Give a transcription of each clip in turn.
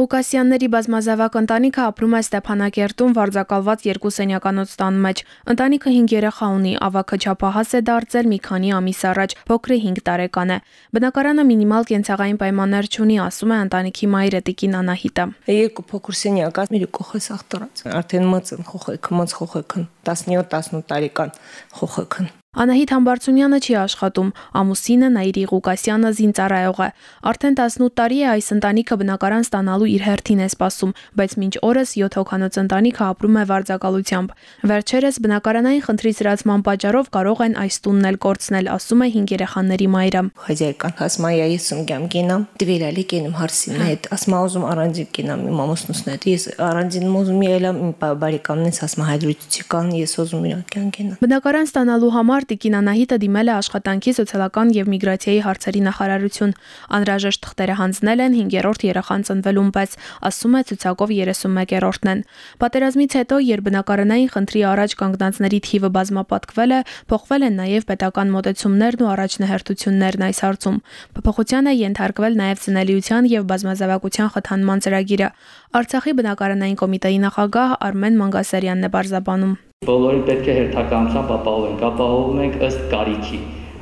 Ղուկասյանների բազմազավակ ընտանիքը ապրում է Ստեփանակերտում վարձակալված երկու սենյականոց տան մեջ։ Ընտանիքը 5 երեխա ունի, ավագը չափահաս է դարձել մի քանի ամիս առաջ, փոքրը 5 տարեկան է։ Բնակարանը մինիմալ կենցաղային պայմաններ չունի, ասում է ընտանիքի մայրը Տիկին Անահիտը։ Երկու փոքր սենյակ, մի կողես ախտարած։ Արդեն մծն խոխեքը, մծ խոխեքն 17-18 տարեկան խոխեքն Անահիտ Համբարձումյանը չի աշխատում, ամուսինը Նաիրի Ղուկասյանը զինծառայող է։ Արդեն 18 տարի է այս ընտանիքը բնակարան ստանալու իր հերթին է սպասում, բայց մինչ օրս 7 հոգանոց ընտանիքը ապրում է վարձակալությամբ։ Վերջերս բնակարանային խնդրի զրացման պատճառով կարող են այս տունն էլ կորցնել, ասում է 5 երեխաների մայրը։ Հաջայկան հասմա я եսում գամ գինամ, դվիրալի կենում հարսին հետ, ասմա ուզում առանձին կինամ իմ ամուսնուսն հետ։ Ես առանձին ուզում ելամ իմ բարեկամնից ասմա հայդրուցիկան, ես ուզում իրան կան գինամ։ Բնակարան ստանալու համար համար Տիկին Անահիտը դիմել է աշխատանքի սոցիալական եւ միգրացիայի հարցերի նախարարություն։ Անհրաժեշտ թղթերը հանձնել են 5-րդ երեխան ծնվելուն պես, ասում է ցուցակով 31-րդն են։ Պատերազմից հետո, երբ բնակարանային խնդրի առաջ կանգնածների թիվը բազմապատկվել է, փոխվել են նաեւ պետական մոտեցումներն ու առաջնահերթություններն այս հարցում։ Փոփոխության է ենթարկվել նաեւ ծնելիության եւ բազմազավակության խթանման ծրագիրը։ Արցախի բնակարանային կոմիտեի նախագահ Արմեն Մանգասարյանն է բարձաբանում։ Բոլորին պետք է հերթականությամբ ապահովենք, ապահովում ենք ըստ կարիքի։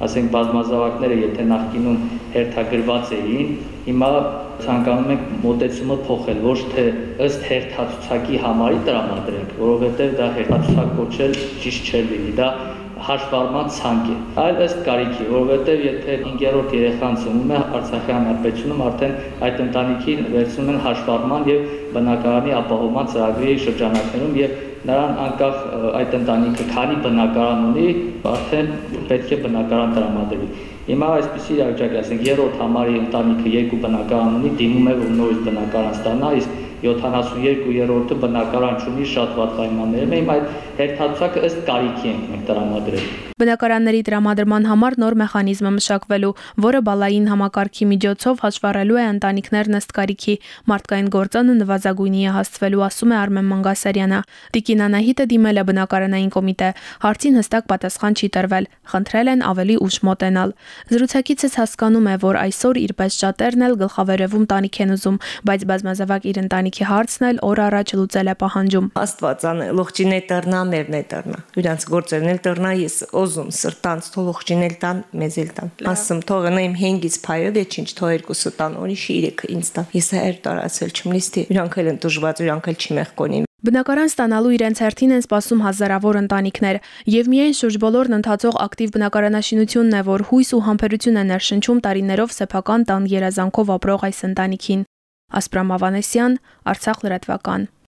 Ասենք բազմազավակները եթե նախկինում հերթագրված էին, հիմա ցանկանում ենք մոտեցումը փոխել, ոչ թե ըստ հերթացուցակի համարի տրամադրենք, որովհետև դա հերթացուցակ կոչել ճիշտ չէր լինի, դա հաշվառման ցանկ է, այլ ըստ կարիքի, որովհետև եթե 5-րդ երեխան ծնվում է Արցախի հանրապետությունում, արդեն այդ ընտանիքին վերցնում են հաշվառման եւ բնակարանի ապահովման ծրագրի շրջանակներում եւ նրան անկախ այդ ընտանիքը քանի բնակարան ունի, արդեն պետք է բնակարան տրամադրվի։ Հիմա այսպեսի իրավիճակ, ասենք, երրորդ համարի ընտանիքը երկու բնակարան ունի, դիմում է որ նորից բնակարան ստանա, իսկ 72-րդը բնակարան ունի շատ վատ պայմաններում հիմա այդ հերթացուցակը ըստ կարիքի ենք մենք տրամադրել։ Բնակարանների տրամադրման համար նոր մեխանիզմ է մշակվելու, որը բալային համակարգի միջոցով հաշվառելու է ընտանիքներն ըստ կարիքի։ Մարդկային գործոնը նվազագույնի է հասցվելու, ասում է Արմեն Մանգասարյանը։ Տիկին Անահիտը դիմել է բնակարանային կոմիտե։ Հարցին հստակ պատասխան չի տրվել։ Խնդրել են ավելի ուշ մոտենալ։ Զրուցակիցս հասկանում է, որ այսօր իրպես շատերն էլ գլխավերևում տանիք են ուզում, բայց բազմազավակ իր ընտանիք ընտանիքի հարցն էլ օր առաջ լուծել է պահանջում։ Աստվածան լողջին է տրնա, մերն է տրնա։ Իրանց գործերն էլ տրնա, ես օզում սրտանց թողողջին էլ տան, մեզ էլ տան։ Ասում թողնա իմ հենգից փայով է ինչ թող երկուսը տան, օրիշի իրեքը ինձ տան։ Ես հեր տարածել չեմ լիստի։ Իրանք էլ են դժվար, իրանք էլ չի մեղքոնի։ Բնակարան ստանալու իրենց հերթին են սպասում հազարավոր ընտանիքներ, եւ միայն շուրջ բոլորն ընթացող ակտիվ բնակարանաշինությունն է, որ հույս ու համբերություն է ներշնչում տարիներով սեփական տան երազանքով ապրող այս ընտանիքին։ Ասպրամ Ավանեսյան, Արցախ լրատվական։